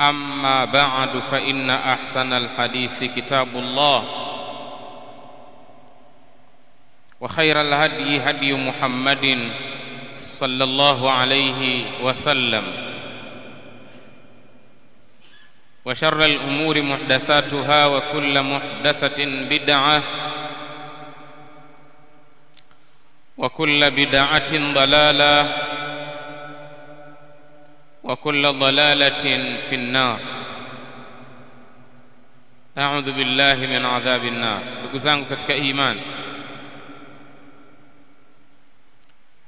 أما بعد فإن أحسن الحديث كتاب الله وخير الهدي هدي محمد صلى الله عليه وسلم وشر الأمور محدثاتها وكل محدثة بدعة وكل بدعة ضلالة وكل ضلاله في النار اعوذ بالله min adhabi nnar ndugu zangu katika imani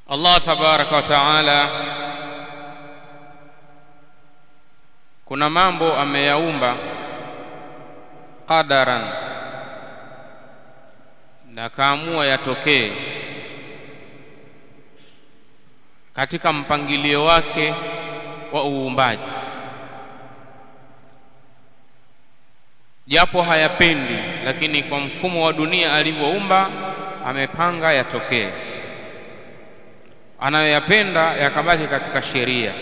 allah tabaraka wa taala kuna mambo ameyaumba qadaran na kaamua yatokee katika mpangilio wake wa uumbaji. Japo hayapendi lakini kwa mfumo wa dunia alivyoumba amepanga yatokee. Anayoyapenda yakabaki katika sheria.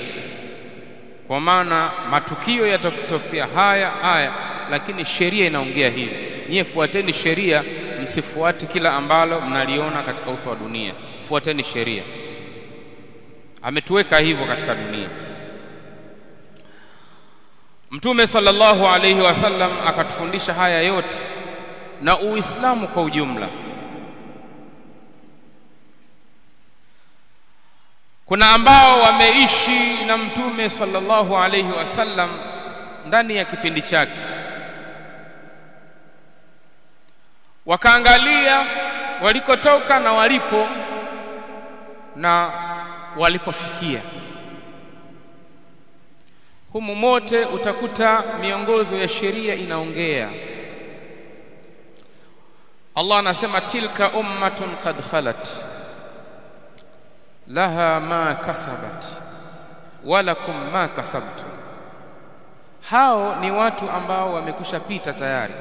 Kwa maana matukio yatatokea haya haya lakini sheria inaongea hivi. Nyie fuateni sheria msifuate kila ambalo mnaliona katika uso wa dunia. Fuateni sheria. Ametuweka hivyo katika dunia mtume sallallahu alaihi wasallam akatufundisha haya yote na uislamu kwa ujumla. Kuna ambao wameishi na mtume sallallahu alaihi wasallam ndani ya kipindi chake. Wakaangalia walikotoka na walipo na walipofikia humu mote utakuta miongozo ya sheria inaongea. Allah anasema tilka ummatun qad khalat laha ma kasabat walakum ma kasabtu hao ni watu ambao wamekusha pita tayari.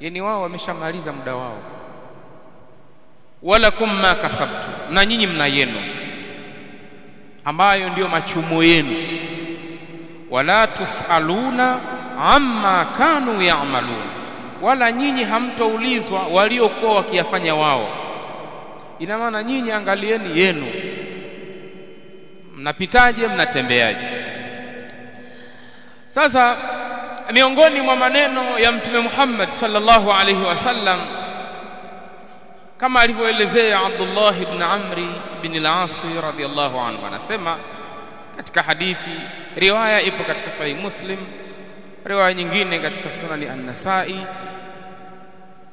Yani wao wameshamaliza muda wao. Walakum ma kasabtu na nyinyi mna yenu ambayo ndiyo machumo yenu wala tusaluna amma kanu ya'malun wala nyinyi hamtoulizwa waliokuwa wakiyafanya wao. Ina maana nyinyi angalieni yenu mnapitaje mnatembeaje? Sasa miongoni mwa maneno ya mtume Muhammad sallallahu alaihi wasallam kama alivyoelezea Abdullah ibn Amri ibn al-As radhiyallahu anhu anasema katika hadithi riwaya ipo katika sahihi Muslim riwaya nyingine katika sunani an-Nasa'i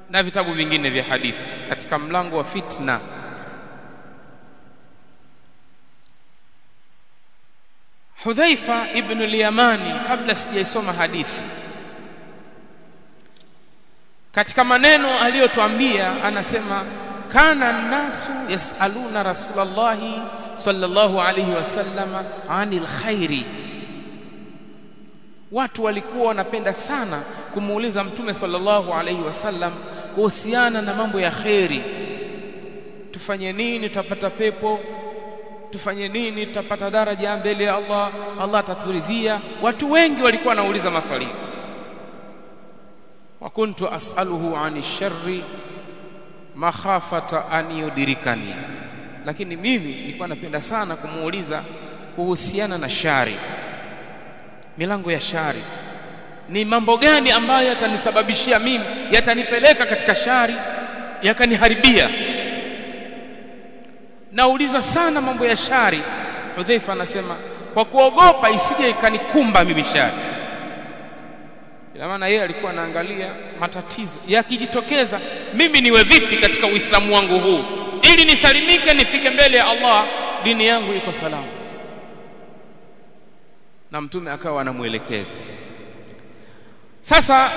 na vitabu vingine vya hadithi katika mlango wa fitna. Hudhaifa ibn al-Yamani kabla sijaisoma hadithi katika maneno aliyotuambia anasema kana nasu yasaluna rasulallahi sallallahu alayhi wasallama anil khairi. Watu walikuwa wanapenda sana kumuuliza mtume sallallahu alayhi wasallam kuhusiana na mambo ya khairi. Tufanye nini tutapata pepo? Tufanye nini tutapata daraja mbele ya Allah? Allah ataturidhia. Watu wengi walikuwa wanauliza maswali. Wa kuntu as'aluhu ani sharri makhafata an yudirikani lakini mimi nilikuwa napenda sana kumuuliza kuhusiana na shari. Milango ya shari. Ni mambo gani ambayo yatanisababishia mimi yatanipeleka katika shari yakaniharibia? Nauliza sana mambo ya shari. Hudhaifa anasema kwa kuogopa isije ikanikumba mimi shari. Ina maana yeye alikuwa anaangalia matatizo. Yakijitokeza mimi niwe vipi katika uislamu wangu huu ili nisalimike nifike mbele ya Allah dini yangu iko salama. Na mtume akawa anamuelekeza sasa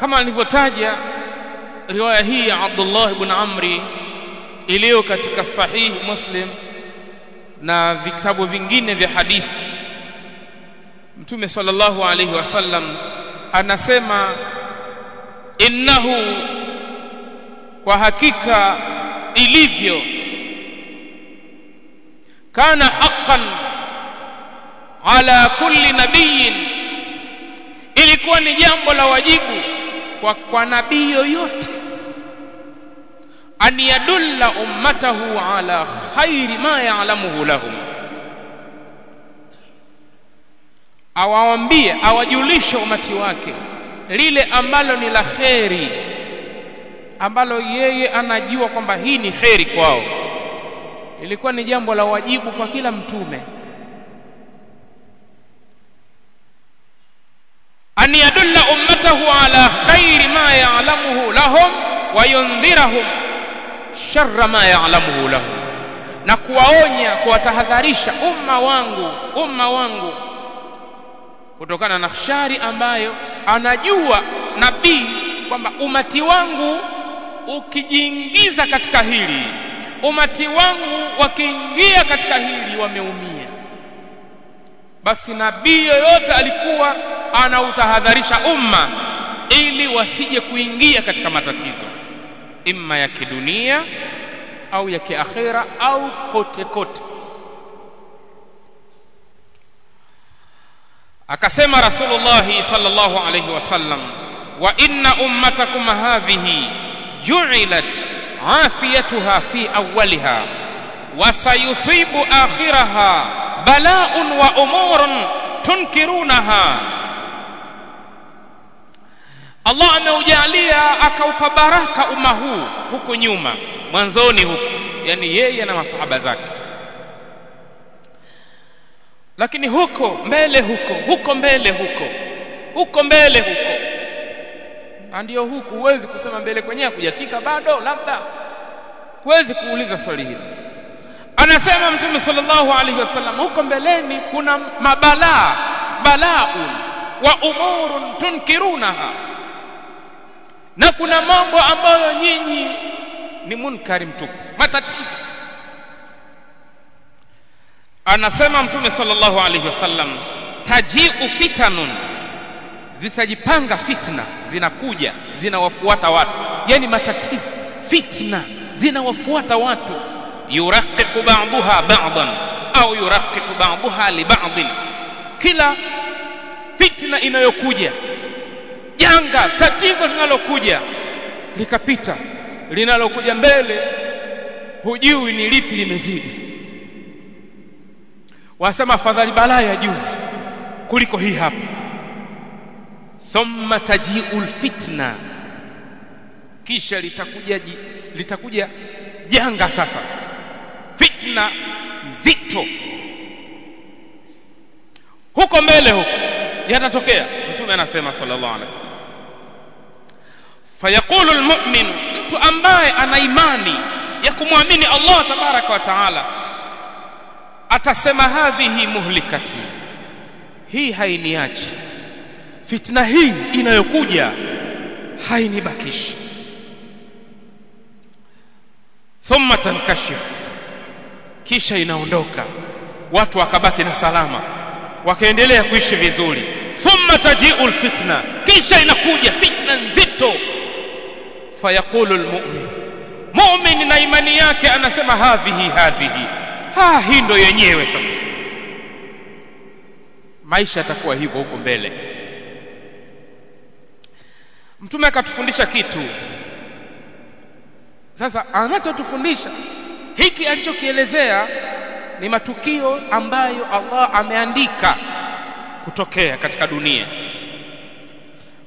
kama alivyotaja riwaya hii ya Abdullah ibn Amri iliyo katika sahihi Muslim na vitabu vingine vya hadithi. Mtume sallallahu alayhi wasallam anasema innahu kwa hakika ilivyo. Kana haqqan ala kulli nabiyin ilikuwa ni jambo la wajibu kwa, kwa nabii yoyote. An yadulla ummatahu ala khairi ma ya'lamuhu lahum. Awaambie awajulishe umati wake lile ambalo ni la kheri ambalo yeye anajua kwamba hii ni kheri kwao. Ilikuwa ni jambo la wajibu kwa kila mtume. An yadulla ummatahu ala khairi ma ya'lamuhu lahum wa yundhirahum sharra ma ya'lamuhu lahum. Na kuwaonya kuwatahadharisha umma wangu umma wangu kutokana na shari ambayo anajua nabii kwamba umati wangu ukijiingiza katika hili umati wangu wakiingia katika hili wameumia. Basi nabii yoyote alikuwa anautahadharisha umma ili wasije kuingia katika matatizo imma ya kidunia au ya kiakhira au kote kote. Akasema rasulullah sallallahu alayhi wasallam wa inna ummatakum hadhihi ju'ilat afiyatuha fi awwaliha wa sayusibu akhiraha bala'un wa umurun tunkirunaha. Allah ameujalia akaupa baraka umma huu huko nyuma mwanzoni huko yani yeye na masahaba zake. Lakini huko mbele huko huko mbele huko huko mbele huko na ndio huku huwezi kusema mbele kwenyewe kujafika bado labda. Huwezi kuuliza swali hili. Anasema mtume sallallahu alaihi wasallam huko mbeleni kuna mabalaa balaun wa umurun tunkirunaha. Na kuna mambo ambayo nyinyi ni munkari mtupu matatizo. Anasema mtume sallallahu alaihi wasallam tajiu fitanun zitajipanga fitna zinakuja zinawafuata watu. Yani matatizo fitna zinawafuata watu. Yuraqiqu ba'daha ba'dan au yuraqiqu ba'daha li ba'din. Kila fitna inayokuja janga tatizo linalokuja likapita linalokuja mbele hujui ni lipi limezidi. Wasema afadhali balaa ya juzi kuliko hii hapa thumma tajiu fitna kisha litakuja litakuja janga sasa. Fitna nzito. Huko mbele huko yatatokea. Mtume anasema sallallahu alaihi wasallam. Fayaqulu almu'min mtu ambaye ana imani ya kumwamini Allah tabaraka wa taala atasema hadhihi muhlikati. Hii hainiachi fitna hii inayokuja hainibakishi. Thumma tankashif kisha inaondoka. Watu wakabaki na salama wakaendelea kuishi vizuri. Thumma tajiu lfitna kisha inakuja fitna nzito. Fayaqulu lmumin mumin na imani yake anasema hadhihi hadhihi. Ha hii ndo yenyewe sasa. Maisha yatakuwa hivyo huko mbele mtume akatufundisha kitu. Sasa anachotufundisha hiki alichokielezea ni matukio ambayo Allah ameandika kutokea katika dunia.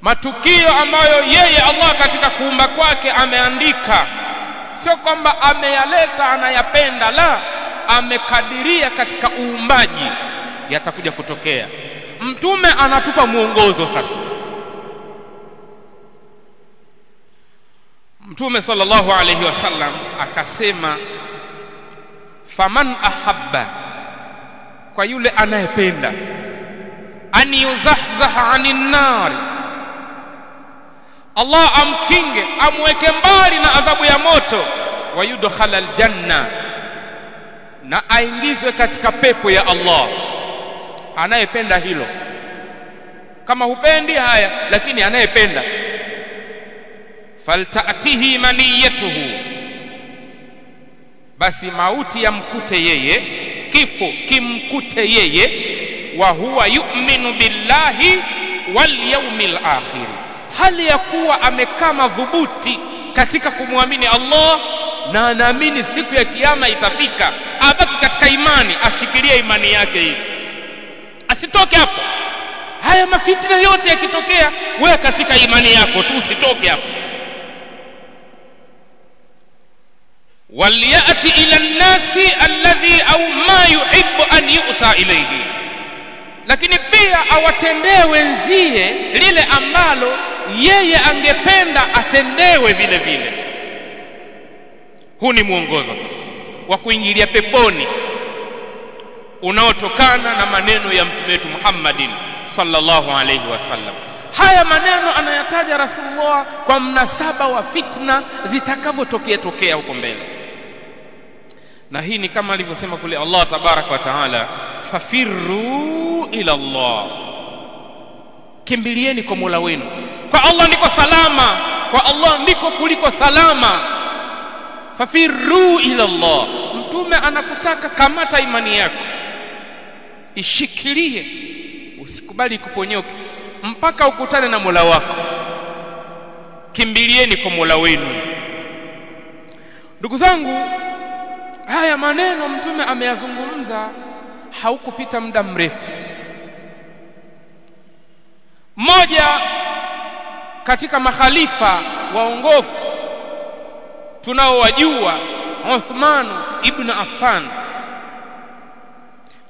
Matukio ambayo yeye Allah katika kuumba kwake ameandika. Sio kwamba ameyaleta anayapenda la amekadiria katika uumbaji yatakuja kutokea. Mtume anatupa mwongozo sasa mtume sallallahu alayhi wasallam akasema faman ahabba kwa yule anayependa an yuzahzaha anin nar Allah amkinge amweke mbali na adhabu ya moto. Wa yudkhala aljanna na aingizwe katika pepo ya Allah. Anayependa hilo kama hupendi haya lakini anayependa faltatihi maniyatuhu. Basi mauti yamkute yeye kifo kimkute yeye wa huwa yu'minu billahi wal yawmil akhir. Hali ya kuwa amekaa madhubuti katika kumwamini Allah na anaamini siku ya kiyama itafika abaki katika imani ashikilie imani yake hii asitoke hapo. Haya mafitina yote yakitokea wewe katika imani yako tu usitoke hapo waliyati ila nnasi alladhi au ma yuhibbu an yu'ta ilayhi. Lakini pia awatendee wenzie lile ambalo yeye angependa atendewe vile vile. Huu ni mwongozo sasa wa kuingilia peponi unaotokana na maneno ya mtume wetu Muhammadin sallallahu alayhi wasallam haya maneno anayataja Rasulullah kwa mnasaba wa fitna zitakavyotokea tokea huko mbele na hii ni kama alivyosema kule Allah tabarak wa taala fafirru ila Allah. Kimbilieni kwa Mola wenu. Kwa Allah ndiko salama. Kwa Allah ndiko kuliko salama. Fafirru ila Allah. Mtume anakutaka kamata imani yako. Ishikilie. Usikubali kuponyoke mpaka ukutane na Mola wako. Kimbilieni kwa Mola wenu. Ndugu zangu haya maneno mtume ameyazungumza haukupita muda mrefu. Moja katika makhalifa waongofu tunaowajua Uthman ibn Affan.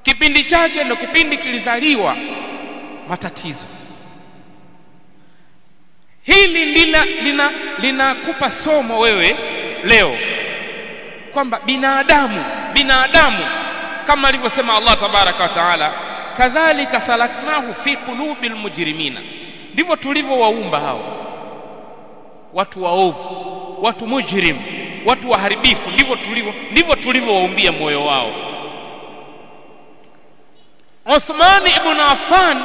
Kipindi chake ndio kipindi kilizaliwa matatizo. Hili lina linakupa lina somo wewe leo kwamba binadamu binadamu kama alivyosema Allah tabaraka wa taala kadhalika salaknahu fi qulubi almujrimina ndivyo tulivyowaumba hao. Watu waovu watu mujrim watu waharibifu. Ndivyo tulivyo ndivyo tulivyowaumbia moyo wao. Uthman ibn Affan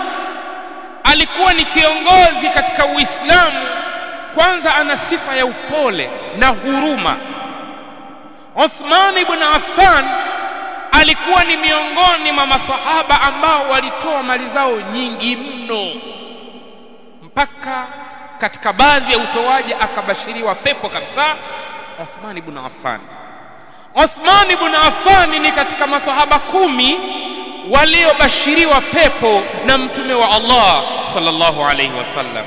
alikuwa ni kiongozi katika Uislamu. Kwanza ana sifa ya upole na huruma Uthman ibn Affan alikuwa ni miongoni mwa masahaba ambao walitoa mali zao nyingi mno. Mpaka katika baadhi ya utoaji akabashiriwa pepo kabisa Uthman ibn Affan. Uthman ibn Affan ni katika masahaba kumi waliobashiriwa pepo na mtume wa Allah sallallahu alayhi wasallam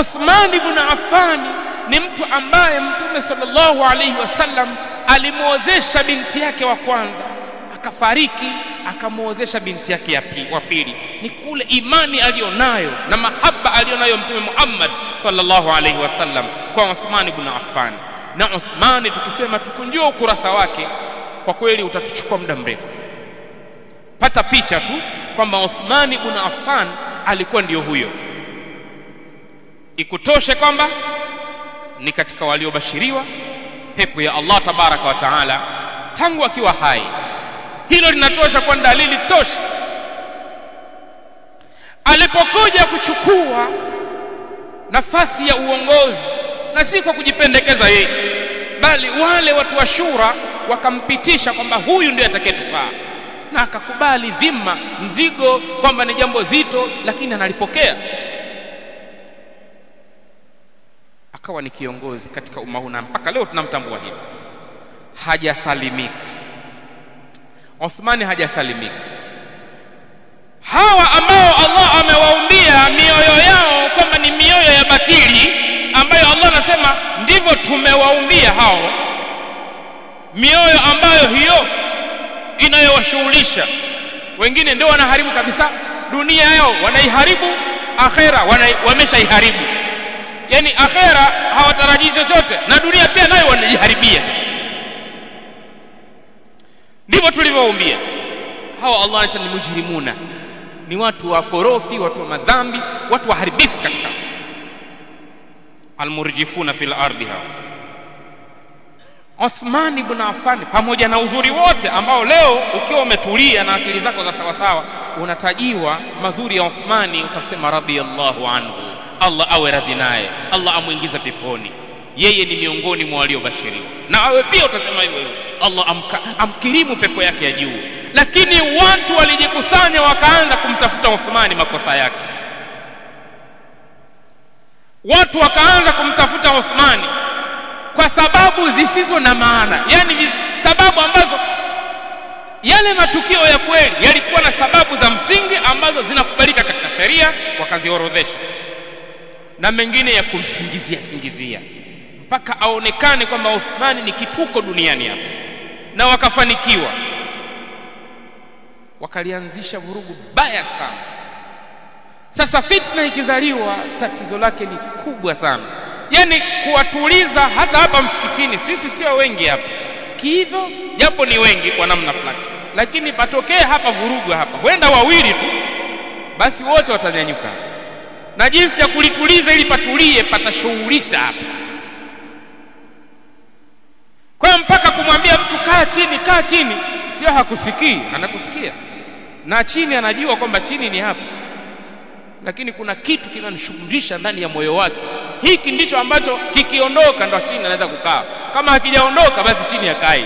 Uthman ibn Affan ni mtu ambaye mtume sallallahu alayhi wasallam alimwozesha binti yake wa kwanza akafariki akamwozesha binti yake wa pili. Ni kule imani aliyonayo na mahaba aliyonayo mtume Muhammad sallallahu alaihi wasallam kwa Uthman ibn Affan. Na Uthman tukisema tukunjua ukurasa wake kwa kweli utatuchukua muda mrefu. Pata picha tu kwamba Uthman ibn Affan alikuwa ndiyo huyo. Ikutoshe kwamba ni katika waliobashiriwa pepo ya Allah tabaraka wa taala tangu akiwa hai. Hilo linatosha kwa dalili tosha. Alipokuja kuchukua nafasi ya uongozi na si kwa kujipendekeza yeye bali wale watu wa shura wakampitisha kwamba huyu ndiye atakayetufaa. Na akakubali dhima mzigo kwamba ni jambo zito lakini analipokea akawa ni kiongozi katika umma huu na mpaka leo tunamtambua hivi. Hajasalimika. Uthmani hajasalimika. Hawa ambao Allah amewaumbia mioyo yao kwamba ni mioyo ya batili ambayo Allah anasema ndivyo tumewaumbia hao. Mioyo ambayo hiyo inayowashughulisha. Wengine ndio wanaharibu kabisa dunia yao wanaiharibu akhera wana, wameshaiharibu yani akhera hawatarajii chochote. Na dunia pia nayo wanajiharibia sasa. Ndivyo tulivyoumbia. Hawa Allah anasema ni mujrimuna. Ni watu wa korofi watu wa madhambi watu waharibifu katika almurjifuna fil ardi hawa. Uthman ibn Affan pamoja na uzuri wote ambao leo ukiwa umetulia na akili zako za sawa sawa unatajiwa mazuri ya Uthmani utasema radhiyallahu anhu Allah awe radhi naye. Allah amwingize peponi. Yeye ni miongoni mwa waliobashiriwa. Na awe pia utasema hivyo Allah amka, amkirimu pepo yake ya juu. Lakini watu walijikusanya wakaanza kumtafuta Uthmani makosa yake. Watu wakaanza kumtafuta Uthmani kwa sababu zisizo na maana. Yani sababu ambazo yale matukio ya kweli yalikuwa na sababu za msingi ambazo zinakubalika katika sheria wakaziorodhesha na mengine ya kumsingizia singizia mpaka aonekane kwamba Uthmani ni kituko duniani hapa. Na wakafanikiwa. Wakalianzisha vurugu baya sana. Sasa fitna ikizaliwa tatizo lake ni kubwa sana. Yani kuwatuliza hata hapa msikitini sisi sio wengi hapa. Kihivyo japo ni wengi kwa namna fulani. Lakini patokee hapa vurugu hapa huenda wawili tu basi wote watanyanyuka na jinsi ya kulituliza ili patulie patashughulisha hapa kwa mpaka kumwambia mtu kaa chini kaa chini. Sio hakusikii anakusikia. Na chini anajua kwamba chini ni hapa. Lakini kuna kitu kinanishughulisha ndani ya moyo wake. Hiki ndicho ambacho kikiondoka ndo chini anaweza kukaa. Kama hakijaondoka basi chini akae.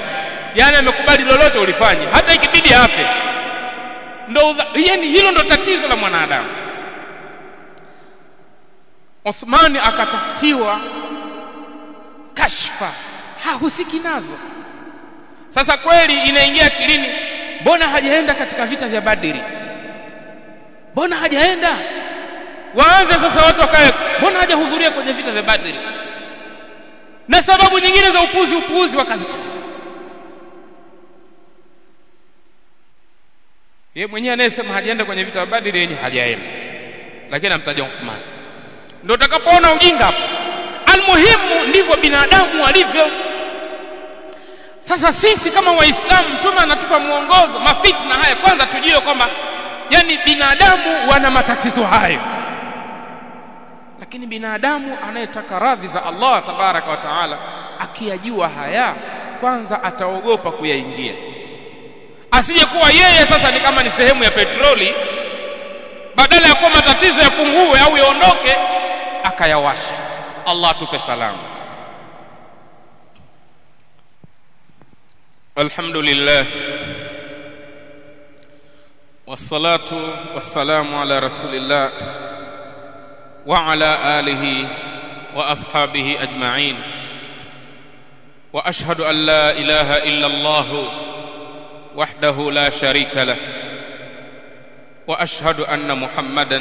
Yani amekubali lolote ulifanye hata ikibidi afe. Ndo yani hilo ndo tatizo la mwanadamu Uthmani akatafutiwa kashfa hahusiki nazo. Sasa kweli inaingia kilini mbona hajaenda katika vita vya Badiri mbona hajaenda? Waanze sasa watu wakae mbona hajahudhuria kwenye vita vya Badiri? na sababu nyingine za upuzi upuuzi wakazitaja yeye mwenyewe anayesema hajaenda kwenye vita vya Badiri, yeye hajaenda. Lakini amtaja Uthman ndio utakapoona ujinga hapo. Almuhimu ndivyo binadamu walivyo sasa sisi kama waislamu mtume anatupa mwongozo mafitna haya. Kwanza tujue kwamba yani binadamu wana matatizo hayo. Lakini binadamu anayetaka radhi za Allah tabaraka wa taala akiyajua haya kwanza ataogopa kuyaingia. Asije kuwa yeye sasa ni kama ni sehemu ya petroli. Badala ya kuwa matatizo yapungue au yaondoke akayawasha Allah tupe salamu alhamdulillah. والصلاة والسلام على رسول الله وعلى آله وأصحابه أجمعين وأشهد أن لا إله إلا الله وحده لا شريك له وأشهد أن محمدا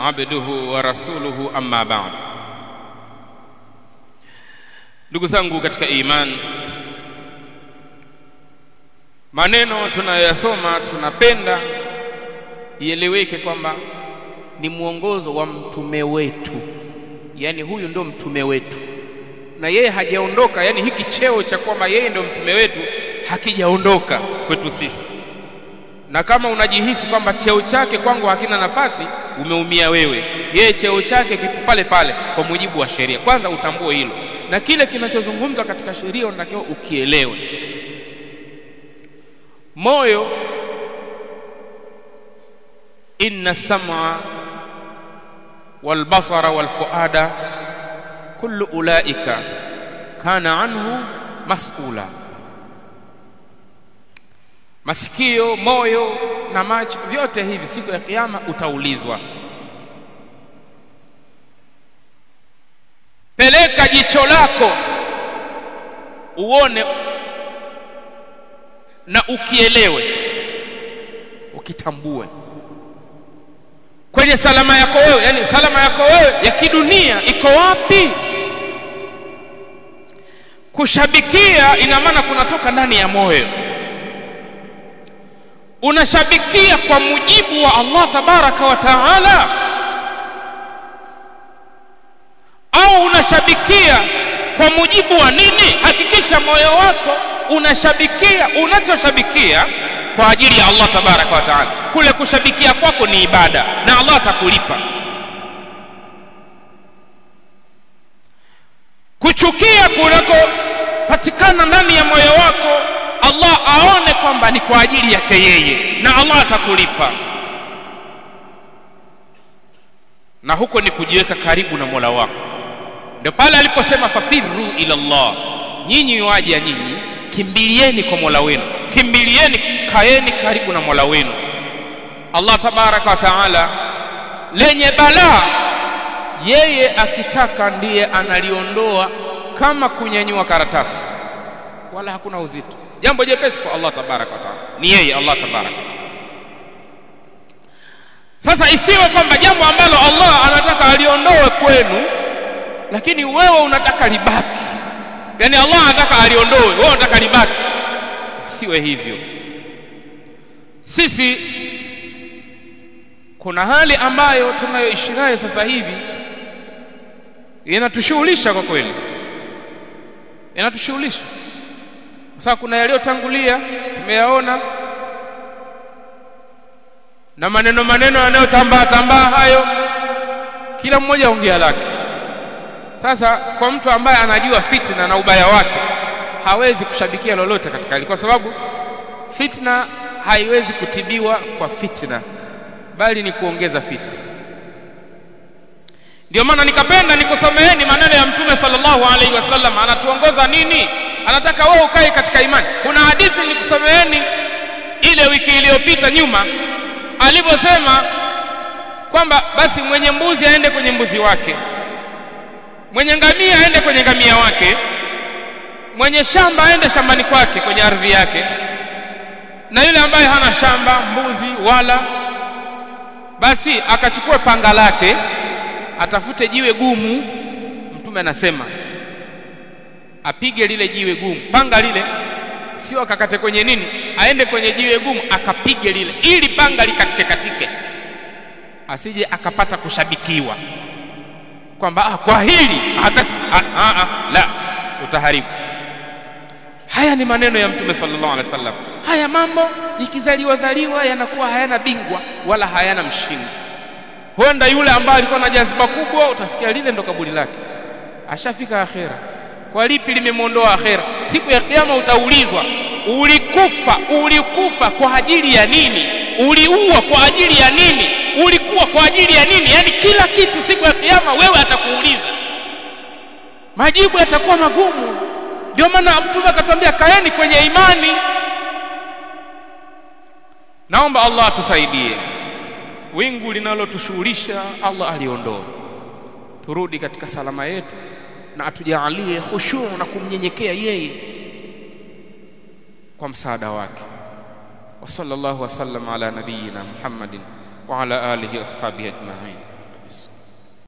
abduhu wa rasuluhu amma ba'd. Ndugu zangu katika iman maneno tunayoyasoma tunapenda ieleweke kwamba ni mwongozo wa mtume wetu. Yani huyu ndio mtume wetu. Na yeye hajaondoka yani hiki cheo cha kwamba yeye ndio mtume wetu hakijaondoka kwetu sisi. Na kama unajihisi kwamba cheo chake kwangu hakina nafasi umeumia wewe. Yeye cheo chake kipo pale pale kwa mujibu wa sheria. Kwanza utambue hilo. Na kile kinachozungumzwa katika sheria unatakiwa ukielewe. Moyo inna sam'a wal walfuada wal fuada kullu ulaika kana anhu mas'ula. Masikio moyo na macho vyote hivi siku ya kiyama utaulizwa. Peleka jicho lako uone na ukielewe ukitambue. Kwenye salama yako wewe yani salama yako wewe ya kidunia iko wapi? Kushabikia ina maana kunatoka ndani ya moyo unashabikia kwa mujibu wa Allah tabaraka wa taala? Au unashabikia kwa mujibu wa nini? Hakikisha moyo wako unashabikia unachoshabikia kwa ajili ya Allah tabaraka wa taala. Kule kushabikia kwako ni ibada na Allah atakulipa. Kuchukia kunakopatikana ndani ya moyo wako Allah aone ni kwa ajili yake yeye na Allah atakulipa. Na huko ni kujiweka karibu na Mola wako. Ndio pale aliposema fafiru ila Allah. Nyinyi waja nyinyi kimbilieni kwa Mola wenu. Kimbilieni kaeni karibu na Mola wenu. Allah tabaraka wa taala lenye balaa yeye akitaka ndiye analiondoa kama kunyanyua karatasi. Wala hakuna uzito jambo jepesi kwa Allah tabaraka wa taala. Ni yeye Allah tabaraka sasa isiwe kwamba jambo ambalo Allah anataka aliondoe kwenu lakini wewe unataka libaki. Yani Allah anataka aliondoe wewe unataka libaki. Siwe hivyo. Sisi kuna hali ambayo tunayoishi nayo sasa hivi inatushughulisha kwa kweli. Inatushughulisha sasa kuna yaliyotangulia tumeyaona. Na maneno maneno yanayotambaa tambaa hayo kila mmoja ongea lake. Sasa kwa mtu ambaye anajua fitna na ubaya wake hawezi kushabikia lolote katika hili. Kwa sababu fitna haiwezi kutibiwa kwa fitna bali ni kuongeza fitna. Ndio maana nikapenda nikusomeeni maneno ya mtume sallallahu alaihi wasallam. Anatuongoza nini anataka wewe ukae katika imani. Kuna hadithi nikusomeeni ile wiki iliyopita nyuma alivyosema kwamba basi mwenye mbuzi aende kwenye mbuzi wake mwenye ngamia aende kwenye ngamia wake mwenye shamba aende shambani kwake kwenye ardhi yake. Na yule ambaye hana shamba mbuzi wala basi akachukua panga lake atafute jiwe gumu mtume anasema apige lile jiwe gumu. Panga lile sio akakate kwenye nini aende kwenye jiwe gumu akapige lile ili panga likatike katike. Asije akapata kushabikiwa. Kwamba ah, kwa hili hata ah, ah, ah, la utaharibu. Haya ni maneno ya mtume sallallahu alaihi wasallam. Haya mambo ikizaliwa zaliwa yanakuwa hayana bingwa wala hayana mshindi huenda yule ambaye alikuwa na jaziba kubwa utasikia lile ndo kaburi lake. Ashafika akhera kwa lipi limemwondoa akhera? Siku ya kiyama utaulizwa ulikufa ulikufa kwa ajili ya nini? Uliua kwa ajili ya nini? Ulikuwa kwa ajili ya nini? Yani kila kitu siku ya kiyama wewe atakuuliza. Majibu yatakuwa magumu. Ndio maana mtume akatuambia kaeni kwenye imani. Naomba Allah atusaidie. Wingu linalotushughulisha Allah aliondoa turudi katika salama yetu na atujalie khushu na kumnyenyekea yeye kwa msaada wake. Wa sallallahu wasallam ala nabiyina Muhammadin wa ala alihi wa ajma'in